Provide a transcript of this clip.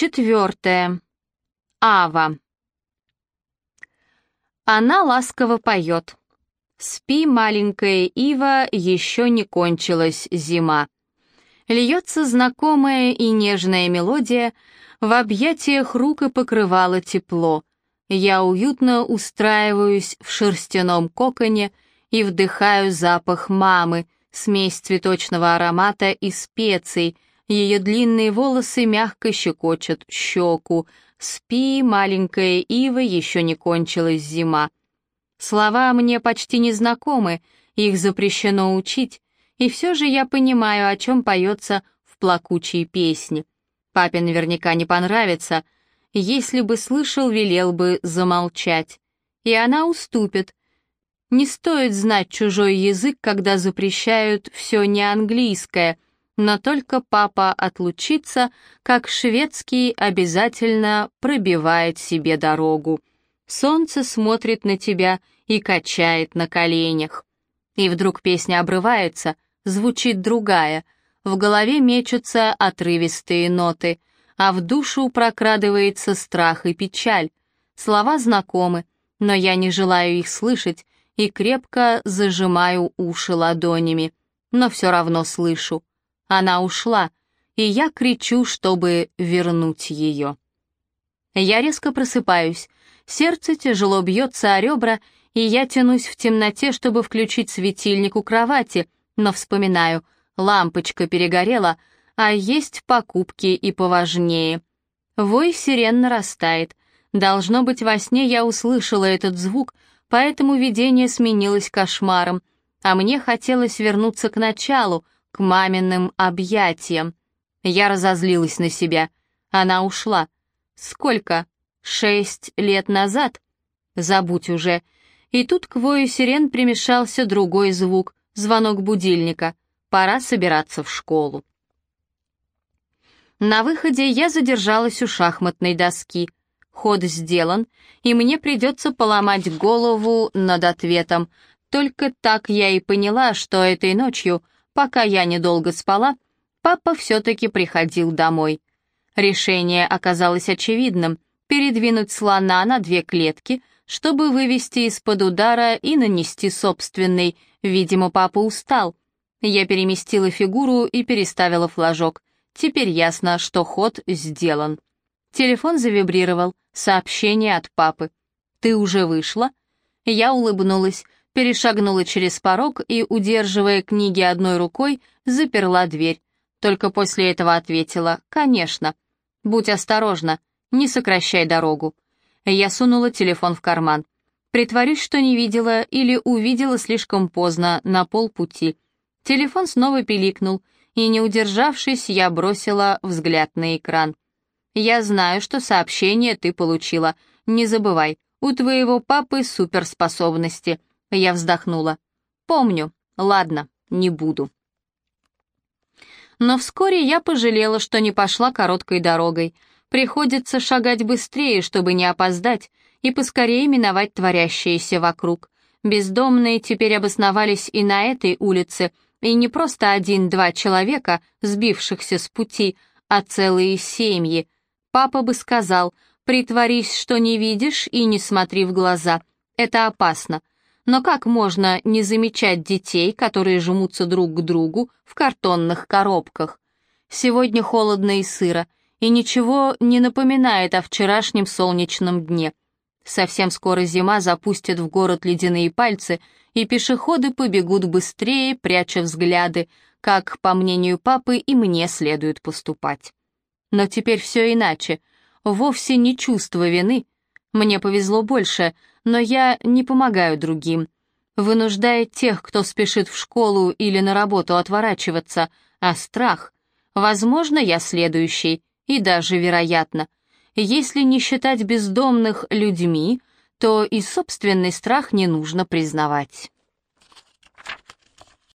Четвертое. Ава. Она ласково поет. Спи, маленькая ива, еще не кончилась зима. Льется знакомая и нежная мелодия, в объятиях рук и покрывало тепло. Я уютно устраиваюсь в шерстяном коконе и вдыхаю запах мамы, смесь цветочного аромата и специй — ее длинные волосы мягко щекочут щеку. «Спи, маленькая ива, еще не кончилась зима». Слова мне почти не знакомы, их запрещено учить, и все же я понимаю, о чем поется в плакучей песне. Папе наверняка не понравится. Если бы слышал, велел бы замолчать. И она уступит. Не стоит знать чужой язык, когда запрещают все неанглийское — но только папа отлучится, как шведский обязательно пробивает себе дорогу. Солнце смотрит на тебя и качает на коленях. И вдруг песня обрывается, звучит другая, в голове мечутся отрывистые ноты, а в душу прокрадывается страх и печаль. Слова знакомы, но я не желаю их слышать и крепко зажимаю уши ладонями, но все равно слышу. Она ушла, и я кричу, чтобы вернуть ее. Я резко просыпаюсь, сердце тяжело бьется о ребра, и я тянусь в темноте, чтобы включить светильник у кровати, но вспоминаю, лампочка перегорела, а есть покупки и поважнее. Вой сирен нарастает. Должно быть, во сне я услышала этот звук, поэтому видение сменилось кошмаром, а мне хотелось вернуться к началу — к маминым объятиям. Я разозлилась на себя. Она ушла. Сколько? Шесть лет назад? Забудь уже. И тут к вою сирен примешался другой звук, звонок будильника. Пора собираться в школу. На выходе я задержалась у шахматной доски. Ход сделан, и мне придется поломать голову над ответом. Только так я и поняла, что этой ночью Пока я недолго спала, папа все-таки приходил домой. Решение оказалось очевидным — передвинуть слона на две клетки, чтобы вывести из-под удара и нанести собственный. Видимо, папа устал. Я переместила фигуру и переставила флажок. Теперь ясно, что ход сделан. Телефон завибрировал. Сообщение от папы. «Ты уже вышла?» Я улыбнулась перешагнула через порог и, удерживая книги одной рукой, заперла дверь. Только после этого ответила «Конечно». «Будь осторожна, не сокращай дорогу». Я сунула телефон в карман. Притворюсь, что не видела или увидела слишком поздно, на полпути. Телефон снова пиликнул, и, не удержавшись, я бросила взгляд на экран. «Я знаю, что сообщение ты получила. Не забывай, у твоего папы суперспособности. Я вздохнула. «Помню. Ладно, не буду». Но вскоре я пожалела, что не пошла короткой дорогой. Приходится шагать быстрее, чтобы не опоздать, и поскорее миновать творящееся вокруг. Бездомные теперь обосновались и на этой улице, и не просто один-два человека, сбившихся с пути, а целые семьи. Папа бы сказал, притворись, что не видишь, и не смотри в глаза. Это опасно. Но как можно не замечать детей, которые жмутся друг к другу в картонных коробках? Сегодня холодно и сыро, и ничего не напоминает о вчерашнем солнечном дне. Совсем скоро зима запустит в город ледяные пальцы, и пешеходы побегут быстрее, пряча взгляды, как, по мнению папы, и мне следует поступать. Но теперь все иначе. Вовсе не чувство вины. Мне повезло больше — но я не помогаю другим. Вынуждая тех, кто спешит в школу или на работу отворачиваться, а страх. Возможно, я следующий, и даже вероятно. Если не считать бездомных людьми, то и собственный страх не нужно признавать.